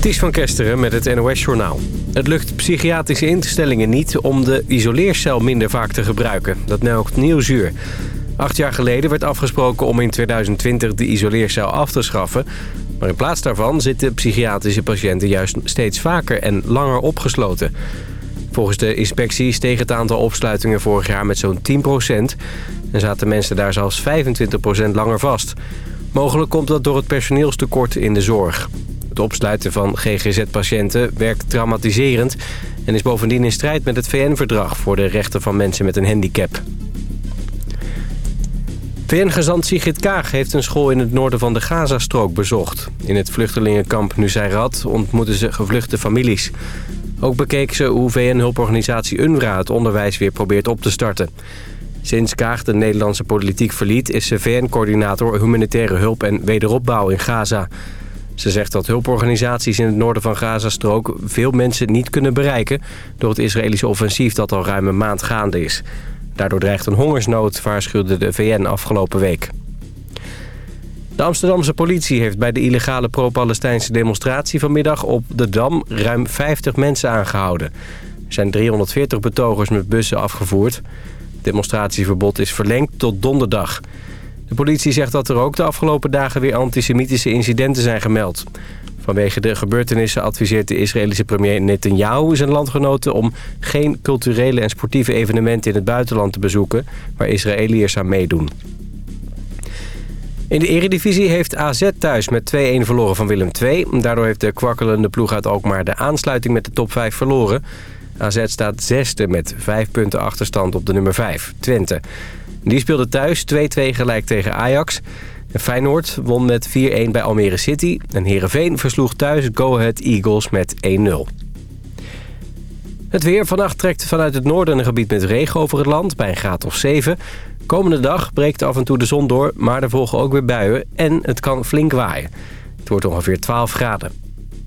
Ties van Kesteren met het NOS-journaal. Het lukt psychiatrische instellingen niet om de isoleercel minder vaak te gebruiken. Dat melkt Nieuwsuur. Acht jaar geleden werd afgesproken om in 2020 de isoleercel af te schaffen. Maar in plaats daarvan zitten psychiatrische patiënten juist steeds vaker en langer opgesloten. Volgens de inspectie steeg het aantal opsluitingen vorig jaar met zo'n 10% En zaten mensen daar zelfs 25% langer vast. Mogelijk komt dat door het personeelstekort in de zorg. Het opsluiten van GGZ-patiënten werkt traumatiserend... en is bovendien in strijd met het VN-verdrag voor de rechten van mensen met een handicap. VN-gezant Sigrid Kaag heeft een school in het noorden van de Gazastrook bezocht. In het vluchtelingenkamp Nusayrat ontmoeten ze gevluchte families. Ook bekeek ze hoe VN-hulporganisatie UNRWA het onderwijs weer probeert op te starten. Sinds Kaag de Nederlandse politiek verliet... is ze VN-coördinator humanitaire hulp en wederopbouw in Gaza. Ze zegt dat hulporganisaties in het noorden van Gazastrook... veel mensen niet kunnen bereiken... door het Israëlische offensief dat al ruim een maand gaande is. Daardoor dreigt een hongersnood, waarschuwde de VN afgelopen week. De Amsterdamse politie heeft bij de illegale pro-Palestijnse demonstratie vanmiddag op de Dam ruim 50 mensen aangehouden. Er zijn 340 betogers met bussen afgevoerd. Het demonstratieverbod is verlengd tot donderdag. De politie zegt dat er ook de afgelopen dagen weer antisemitische incidenten zijn gemeld. Vanwege de gebeurtenissen adviseert de Israëlische premier Netanyahu zijn landgenoten... om geen culturele en sportieve evenementen in het buitenland te bezoeken... waar Israëliërs aan meedoen. In de eredivisie heeft AZ thuis met 2-1 verloren van Willem II. Daardoor heeft de kwakkelende ploeg uit Alkmaar de aansluiting met de top 5 verloren. AZ staat zesde met 5 punten achterstand op de nummer 5, Twente. Die speelde thuis 2-2 gelijk tegen Ajax. Feyenoord won met 4-1 bij Almere City. En Heerenveen versloeg thuis Go Ahead Eagles met 1-0. Het weer. Vannacht trekt vanuit het noorden een gebied met regen over het land... bij een graad of 7. Komende dag breekt af en toe de zon door... maar er volgen ook weer buien en het kan flink waaien. Het wordt ongeveer 12 graden.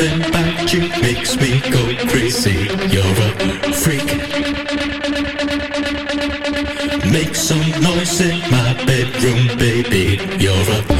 Something about you makes me go crazy. You're a freak. Make some noise in my bedroom, baby. You're a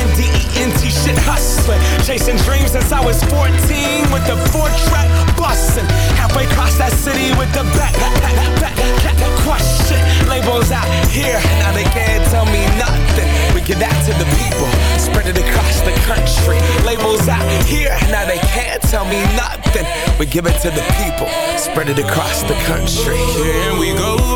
I-N-D-E-P-E-N-D-E-N-T shit hustling. Chasing dreams since I was 14 with the four track busting. Halfway across that city with the back, back, back, back, crush. Labels out here, now they can't tell me nothing. We give that to the people, spread it across the country. Labels out here, now they can't tell me nothing. We give it to the people, spread it across the country. Here we go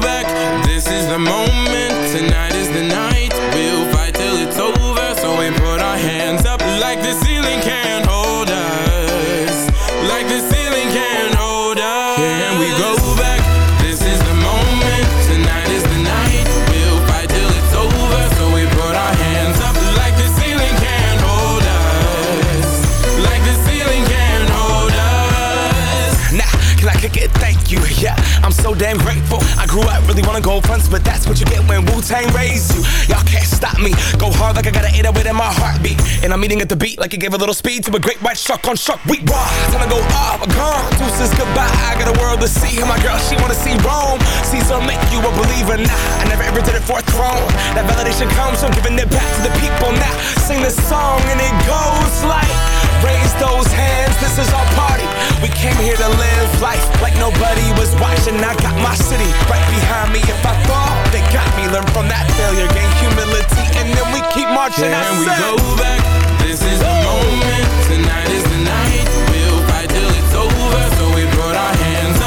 so damn grateful. I grew up really wanna go fronts, but that's what you get when Wu Tang raised you. Y'all can't stop me. Go hard like I gotta an 808 in my heartbeat. And I'm eating at the beat like it gave a little speed to a great white shark on shark. We raw. Time to go off, gone. Deuces goodbye. I got a world to see. And my girl, she wanna see Rome. Caesar make you a believer. Nah, I never ever did it for a throne. That validation comes from giving it back to the people. Now sing this song and it goes like. Raise those hands, this is our party. We came here to live life like nobody was watching. I got my city right behind me. If I fall, they got me. Learn from that failure, gain humility, and then we keep marching. I Can we go back? This is the moment. Tonight is the night. We'll fight till it's over. So we put our hands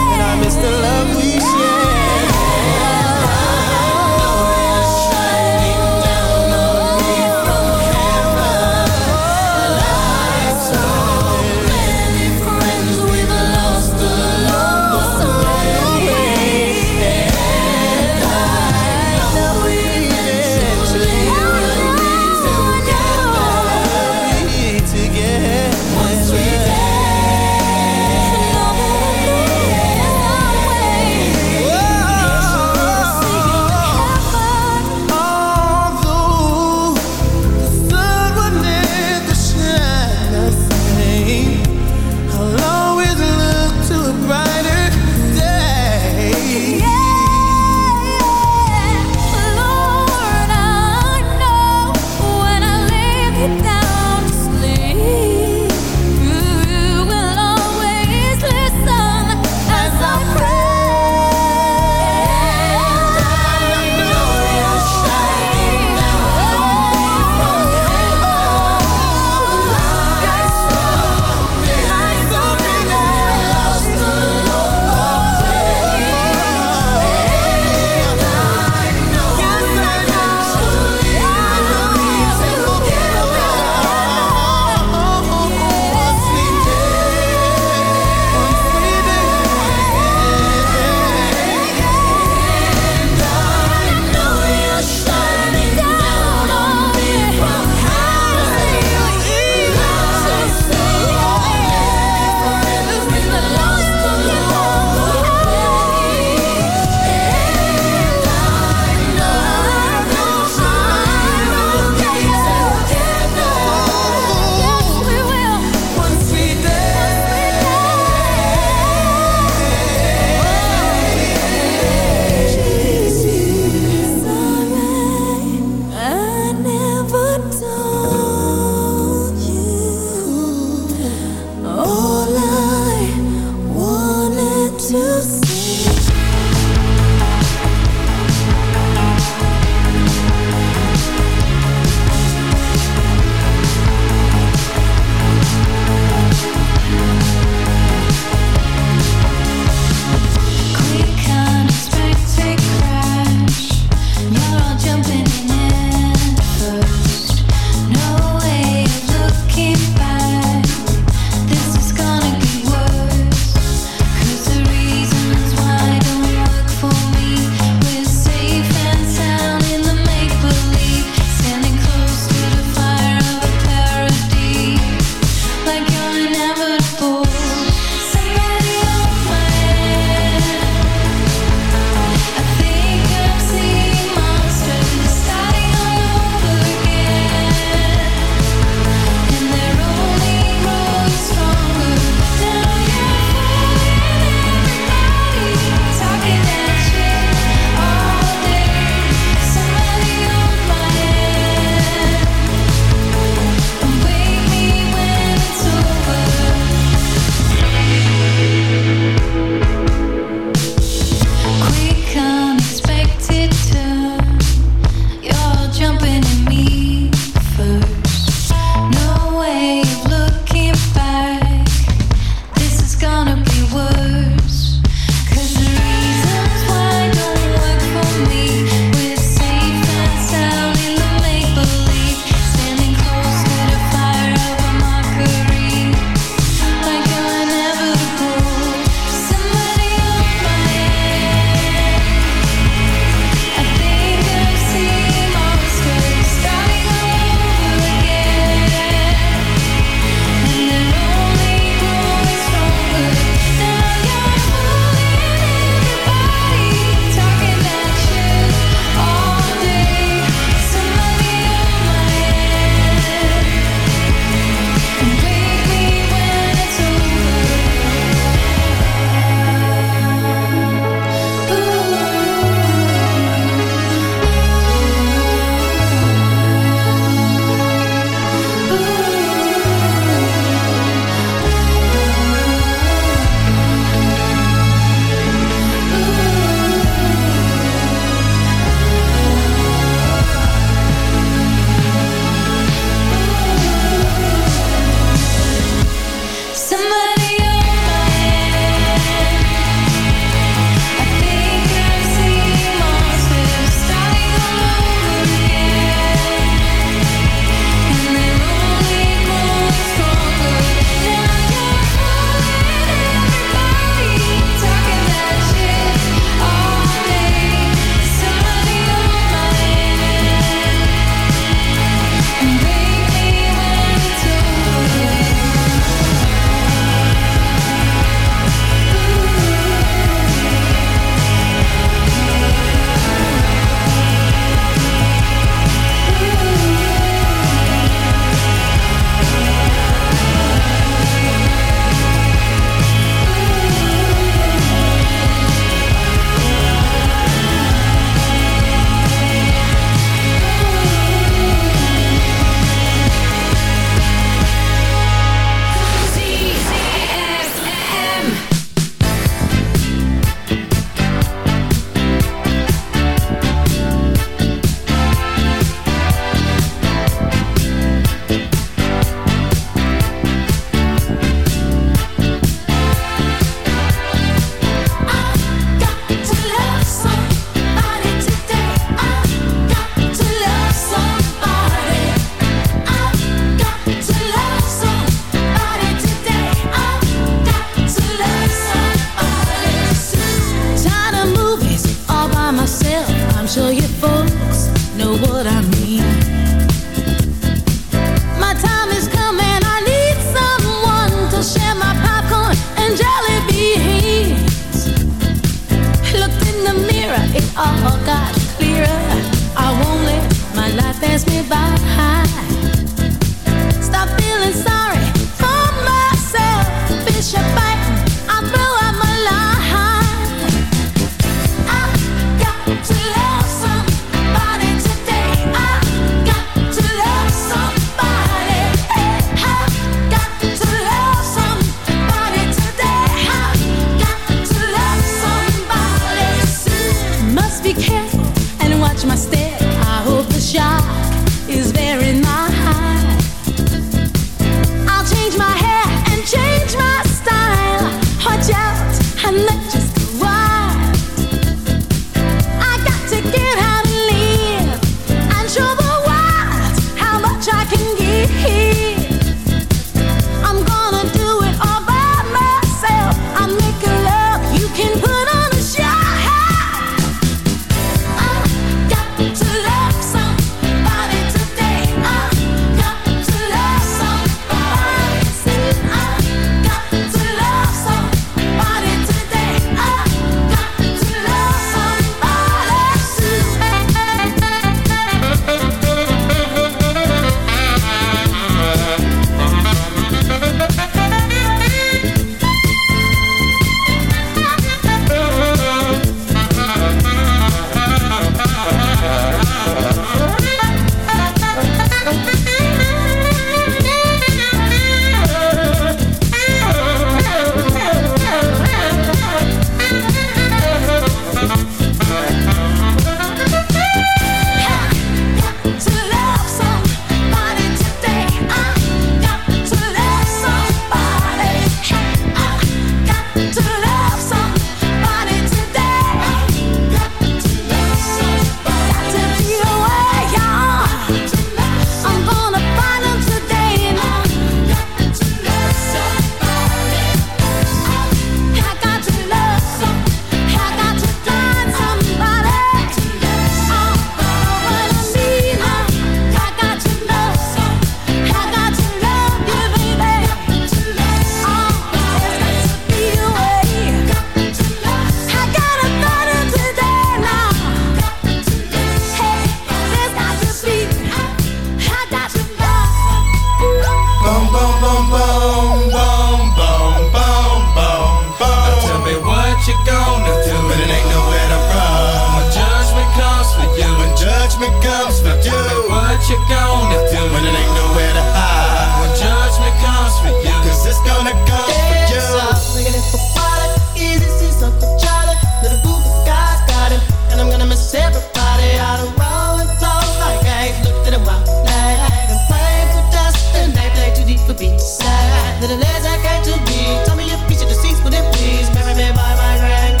Little legs I got to be. Tell me your piece of the seats, but then please. Marry me by my grand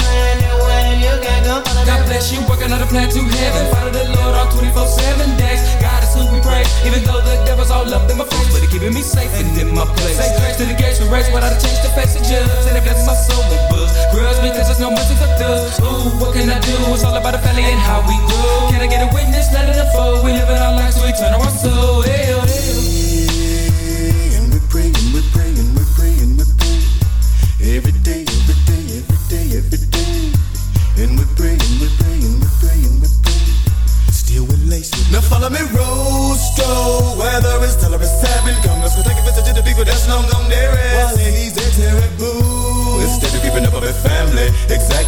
grand. You can't come follow God bless you, working on a plan to heaven. Follow the Lord all 24 7 days. God is who we pray. Even though the devil's all up in my face, but he's keeping me safe and in my place. Say grace to the gates we race, without a change to face of judge. And it blesses my soul with books. Grudge because there's no mercy for thugs. Ooh, what can I do? It's all about the family and how we grow. Can I get a witness? Let it unfold. We living our lives, we turn our soul. Ew, oh, ew. Follow me, Roscoe. Whether it's tell or it's seven, come let's go take a visit to the people that's long gone there is. While ladies, they're terrible. Instead of keeping up with family,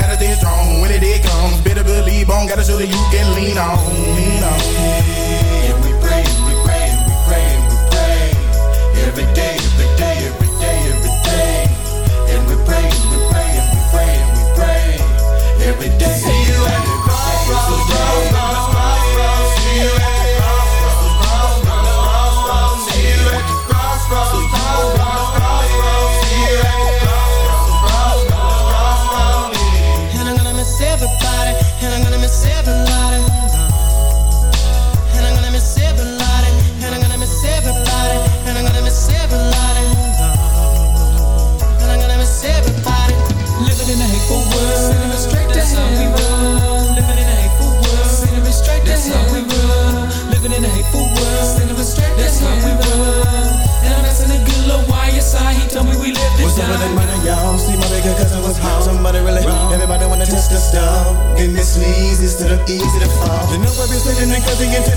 gotta stay strong. When the day comes, better believe on. Gotta show that you can lean on, lean on. And we praying, we praying, we praying, we praying. Every day, every day, every day, every day. And we praying, we praying, we praying, we praying. Every day. See you at the crossroads, crossroads, crossroads.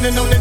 Intending on that